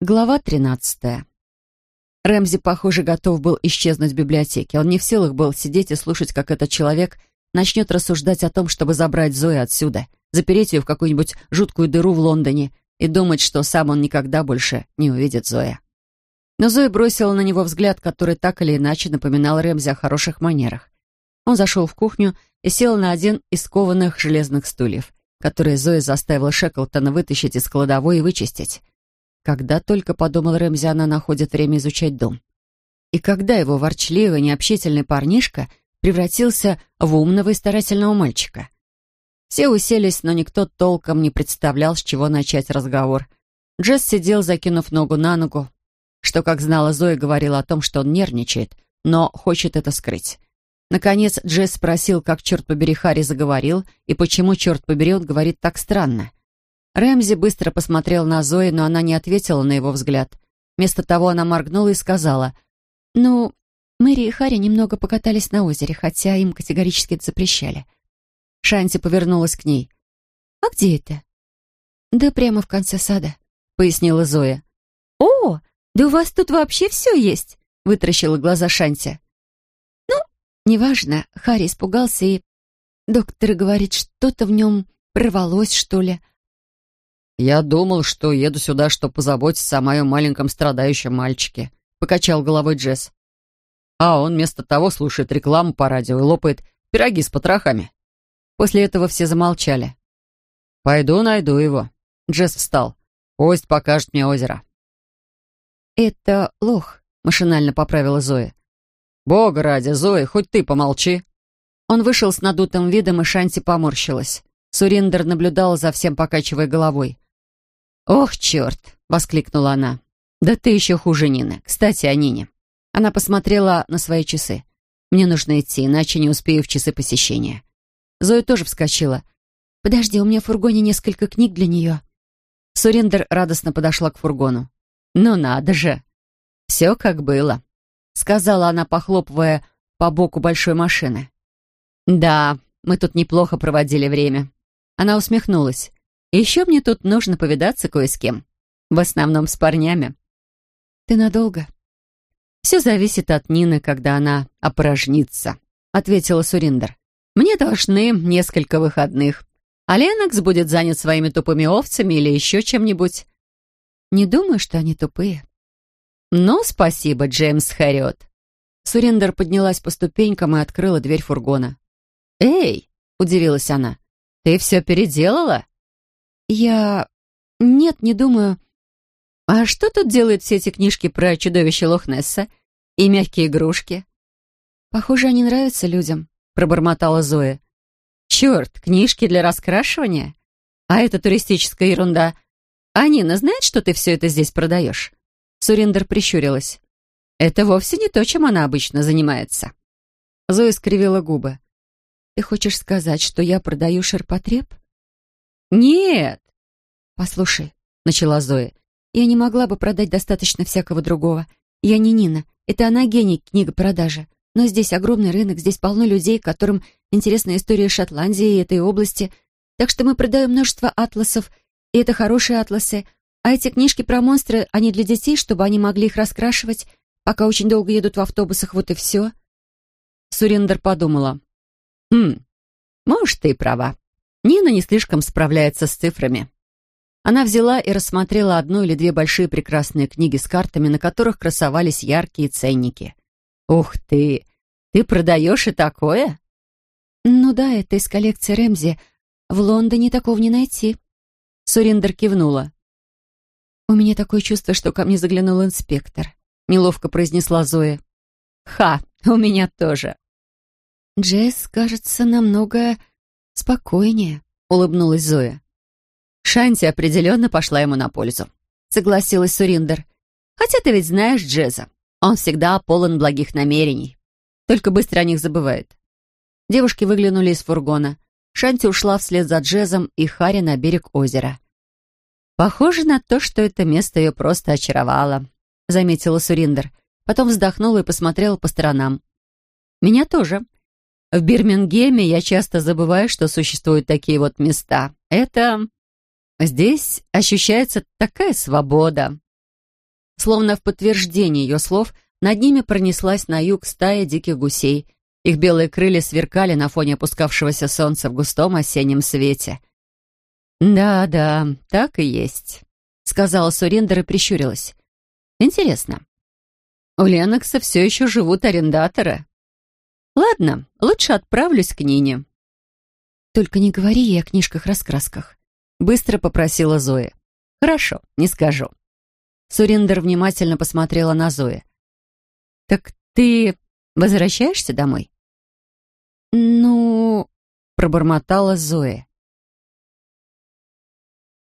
Глава 13. Рэмзи, похоже, готов был исчезнуть в библиотеке. Он не в силах был сидеть и слушать, как этот человек начнет рассуждать о том, чтобы забрать Зою отсюда, запереть ее в какую-нибудь жуткую дыру в Лондоне и думать, что сам он никогда больше не увидит Зоя. Но Зоя бросила на него взгляд, который так или иначе напоминал Рэмзи о хороших манерах. Он зашел в кухню и сел на один из кованых железных стульев, которые Зоя заставила Шеклтона вытащить из кладовой и вычистить. Когда только, подумал Рэмзи, она находит время изучать дом. И когда его ворчливый, необщительный парнишка превратился в умного и старательного мальчика. Все уселись, но никто толком не представлял, с чего начать разговор. Джесс сидел, закинув ногу на ногу, что, как знала Зоя, говорила о том, что он нервничает, но хочет это скрыть. Наконец Джесс спросил, как, черт побери, Харри заговорил, и почему, черт побери, он говорит так странно. Рэмзи быстро посмотрел на Зои, но она не ответила на его взгляд. Вместо того она моргнула и сказала, «Ну, Мэри и Харри немного покатались на озере, хотя им категорически это запрещали». Шанти повернулась к ней. «А где это?» «Да прямо в конце сада», — пояснила Зоя. «О, да у вас тут вообще все есть?» — вытаращила глаза Шанти. «Ну, неважно, Харри испугался и... Доктор говорит, что-то в нем прорвалось, что ли». «Я думал, что еду сюда, чтобы позаботиться о моем маленьком страдающем мальчике», — покачал головой Джесс. А он вместо того слушает рекламу по радио и лопает пироги с потрохами. После этого все замолчали. «Пойду найду его». Джесс встал. «Пусть покажет мне озеро». «Это лох», — машинально поправила Зоя. «Бога ради, Зоя, хоть ты помолчи». Он вышел с надутым видом, и Шанти поморщилась. Суриндер наблюдала за всем, покачивая головой. «Ох, черт!» — воскликнула она. «Да ты еще хуже Нины. Кстати, о Нине». Она посмотрела на свои часы. «Мне нужно идти, иначе не успею в часы посещения». Зоя тоже вскочила. «Подожди, у меня в фургоне несколько книг для нее». Сурендер радостно подошла к фургону. «Ну надо же!» «Все как было», — сказала она, похлопывая по боку большой машины. «Да, мы тут неплохо проводили время». Она усмехнулась. Еще мне тут нужно повидаться кое с кем. В основном с парнями. Ты надолго? Все зависит от Нины, когда она опорожнится, ответила Суриндер. Мне должны несколько выходных. А Ленокс будет занят своими тупыми овцами или еще чем-нибудь. Не думаю, что они тупые. Ну, спасибо, Джеймс Харриот. Суриндер поднялась по ступенькам и открыла дверь фургона. «Эй!» — удивилась она. «Ты все переделала?» «Я... нет, не думаю. А что тут делают все эти книжки про чудовище Лохнесса и мягкие игрушки?» «Похоже, они нравятся людям», — пробормотала Зоя. «Черт, книжки для раскрашивания? А это туристическая ерунда. А Нина знает, что ты все это здесь продаешь?» Суриндер прищурилась. «Это вовсе не то, чем она обычно занимается». Зоя скривила губы. «Ты хочешь сказать, что я продаю ширпотреб?» «Нет!» «Послушай», — начала Зоя, «я не могла бы продать достаточно всякого другого. Я не Нина. Это она гений книгопродажи. Но здесь огромный рынок, здесь полно людей, которым интересна история Шотландии и этой области. Так что мы продаем множество атласов, и это хорошие атласы. А эти книжки про монстры, они для детей, чтобы они могли их раскрашивать, пока очень долго едут в автобусах, вот и все». Сурендер подумала. «Хм, может, ты и права. Нина не слишком справляется с цифрами. Она взяла и рассмотрела одну или две большие прекрасные книги с картами, на которых красовались яркие ценники. «Ух ты! Ты продаешь и такое?» «Ну да, это из коллекции Рэмзи. В Лондоне такого не найти». Суриндер кивнула. «У меня такое чувство, что ко мне заглянул инспектор», — неловко произнесла Зоя. «Ха, у меня тоже». Джесс, кажется, намного «Спокойнее», — улыбнулась Зоя. Шанти определенно пошла ему на пользу. Согласилась Суриндер. «Хотя ты ведь знаешь Джеза. Он всегда полон благих намерений. Только быстро о них забывает». Девушки выглянули из фургона. Шанти ушла вслед за Джезом и Харри на берег озера. «Похоже на то, что это место ее просто очаровало», — заметила Суриндер. Потом вздохнула и посмотрела по сторонам. «Меня тоже. В Бирмингеме я часто забываю, что существуют такие вот места. Это... Здесь ощущается такая свобода. Словно в подтверждение ее слов, над ними пронеслась на юг стая диких гусей. Их белые крылья сверкали на фоне опускавшегося солнца в густом осеннем свете. «Да-да, так и есть», — сказала Суриндер и прищурилась. «Интересно, у Ленокса все еще живут арендаторы?» «Ладно, лучше отправлюсь к Нине». «Только не говори ей о книжках-раскрасках», — быстро попросила Зоя. «Хорошо, не скажу». Суриндер внимательно посмотрела на Зои. «Так ты возвращаешься домой?» «Ну...» — пробормотала Зоя.